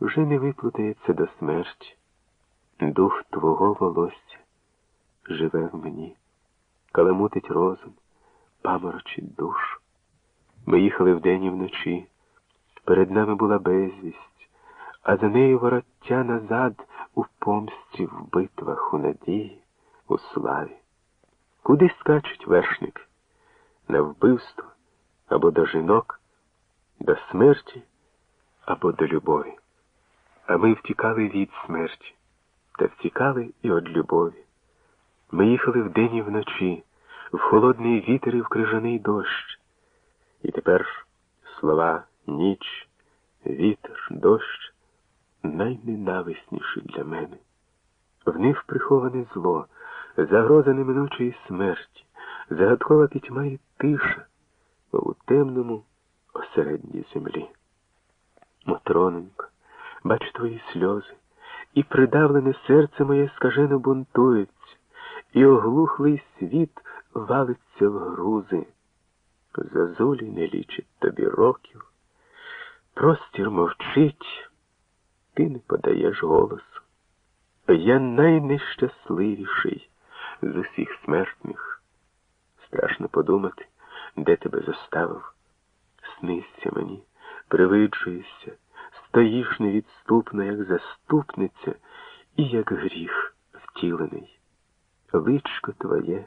вже не виплутається до смерті. Дух твого волосся живе в мені, каламутить розум, паморочить душу. Ми їхали вдень і вночі. Перед нами була безвість, а за нею вороття назад у помсті, в битвах, у надії, у славі. Куди скачуть вершники? На вбивство або до жінок, до смерті або до любові. А ми втікали від смерті та втікали і від любові. Ми їхали вдень і вночі, в холодний вітер і в крижаний дощ. І тепер слова ніч, вітер, дощ найненависніші для мене. В них приховане зло, загроза неминучої смерті, загадкова пітьма і тиша, у темному осередній землі. Матроненько, бач твої сльози, і придавлене серце моє скажено бунтується, і оглухлий світ валиться в грузи. Зазулі не лічить тобі років, простір мовчить, ти не подаєш голосу. Я найнещасливіший з усіх смертних. Страшно подумати, де тебе заставив. Снися мені, привиджуєшся, стоїш невідступно, як заступниця і як гріх втілений. Личко твоє,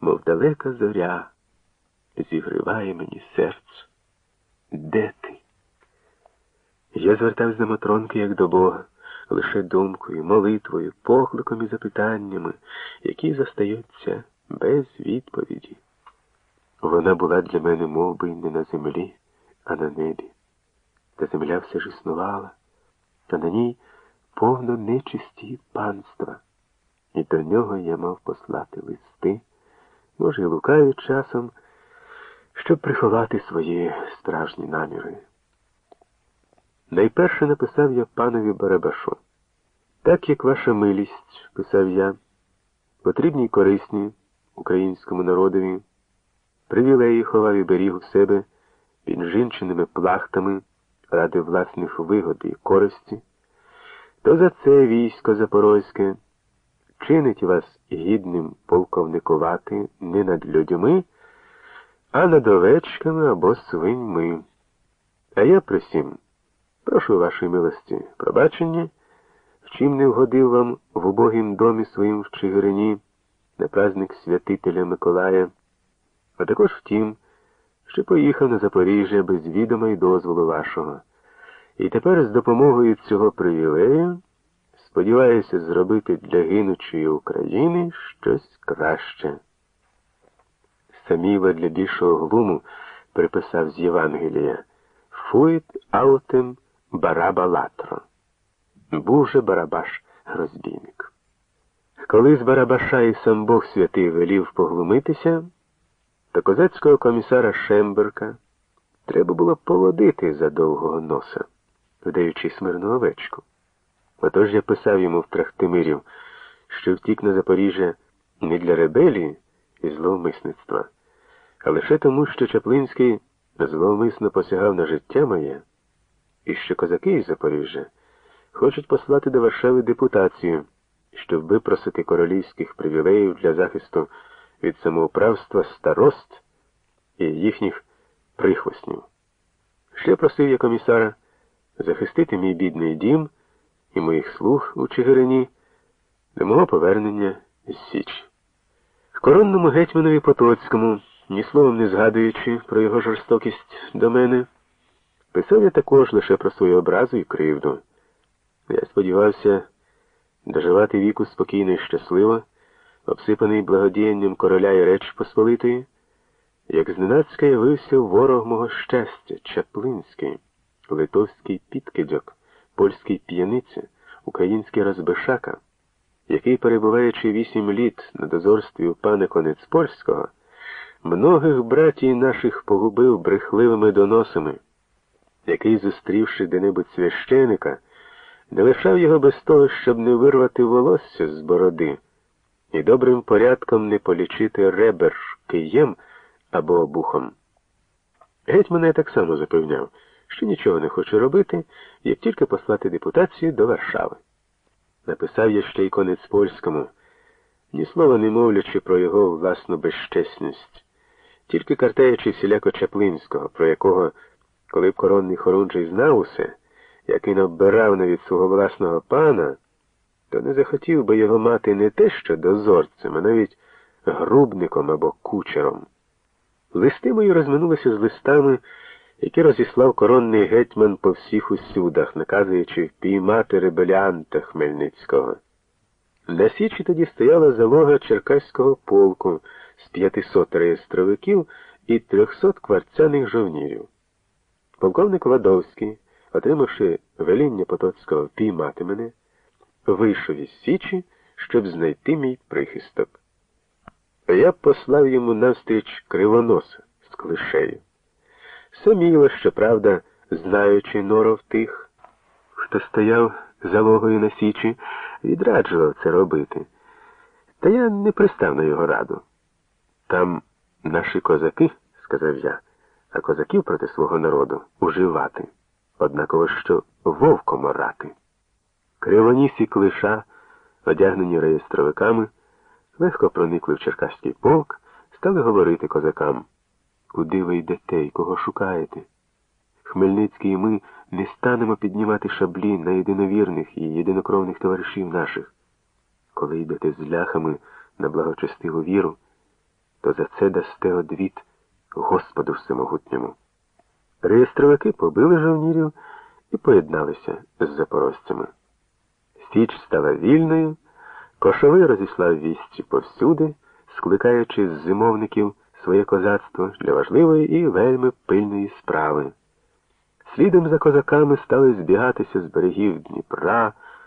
мов далека зоря, зігріває мені серце. Де ти? Я звертався до Матронки, як до Бога, лише думкою, молитвою, покликом і запитаннями, які застаються без відповіді. Вона була для мене мов би, не на землі, а на небі. Та земля все ж існувала, а на ній повно нечисті панства. І до нього я мав послати листи, може, й лукаю часом, щоб приховати свої справжні наміри. Найперше написав я панові Барабашу. Так як ваша милість, писав я, потрібні й корисні українському народові, привілеї ховав і беріг у себе під жінчиними плахтами ради власних вигод і користі, то за це військо Запорозьке чинить вас гідним полковникувати не над людьми, а над овечками або свиньми. А я просім. Прошу вашої милості, пробачення, вчим не вгодив вам в убогім домі своїм в Чигирині на праздник святителя Миколая, а також втім, що поїхав на Запоріжжя без відома й дозволу вашого. І тепер з допомогою цього привілею сподіваюся зробити для гинучої України щось краще. Саміла для більшого глуму приписав з Євангелія Фуїт аутем Бараба Латро. Був же Барабаш розбійник. Коли з Барабаша і сам Бог святий велів поглумитися, то козацького комісара Шемберка треба було поводити за довгого носа, вдаючи смирну овечку. Отож я писав йому в Трахтимирів, що втік на Запоріжжя не для ребелії і зловмисництва, а лише тому, що Чаплинський зловмисно посягав на життя моє. І що козаки із Запоріжжя хочуть послати до Варшави депутацію, щоб випросити королівських привілеїв для захисту від самоуправства старост і їхніх прихвостнів. Ще просив я комісара захистити мій бідний дім і моїх слуг у Чигирині до мого повернення з Січ. Коронному гетьманові Потоцькому, ні словом не згадуючи про його жорстокість до мене, Писав я також лише про свою образу і кривду. Я сподівався доживати віку спокійно і щасливо, обсипаний благодіянням короля і Реч Посполитої, як зненацька явився ворог мого щастя, Чаплинський, литовський підкидьок, польський п'яниця, український розбишака, який, перебуваючи вісім літ на дозорстві у пана конець польського, многих братій наших погубив брехливими доносами який, зустрівши де-небудь священика, не лишав його без того, щоб не вирвати волосся з бороди і добрим порядком не полічити ребер києм або обухом. Геть мене так само запевняв, що нічого не хоче робити, як тільки послати депутацію до Варшави. Написав я ще й конець польському, ні слова не мовлячи про його власну безчесність, тільки картаючи всіляко Чаплинського, про якого, коли б коронний хорунжий знав усе, як він оббирав навіть свого власного пана, то не захотів би його мати не те що дозорцем, а навіть грубником або кучером. Листи мої розминулися з листами, які розіслав коронний гетьман по всіх усюдах, наказуючи впіймати ребелянта Хмельницького. На Січі тоді стояла залога Черкаського полку з 500 реєстровиків і 300 кварцяних жовнірів. Полковник Ладовський, отримавши веління Потоцького впіймати мене, вийшов із Січі, щоб знайти мій прихисток. Я послав йому навстріч кривоноса з клишею. Саміло, щоправда, знаючи норов тих, хто стояв залогою на січі, відраджував це робити. Та я не пристав на його раду. Там наші козаки, сказав я, а козаків проти свого народу уживати, однаково що вовком орати. Кривонісі клиша, одягнені реєстровиками, легко проникли в Черкаський полк, стали говорити козакам. Куди ви йдете і кого шукаєте? Хмельницький і ми не станемо піднімати шаблі на єдиновірних і єдинокровних товаришів наших. Коли йдете з ляхами на благочестиву віру, то за це дасте одвіт Господу всемогутньому. Реєстровики побили жовнірів і поєдналися з запорожцями. Січ стала вільною, кошовий розіслав вісті повсюди, скликаючи з зимовників своє козацтво для важливої і вельми пильної справи. Слідом за козаками стали збігатися з берегів Дніпра.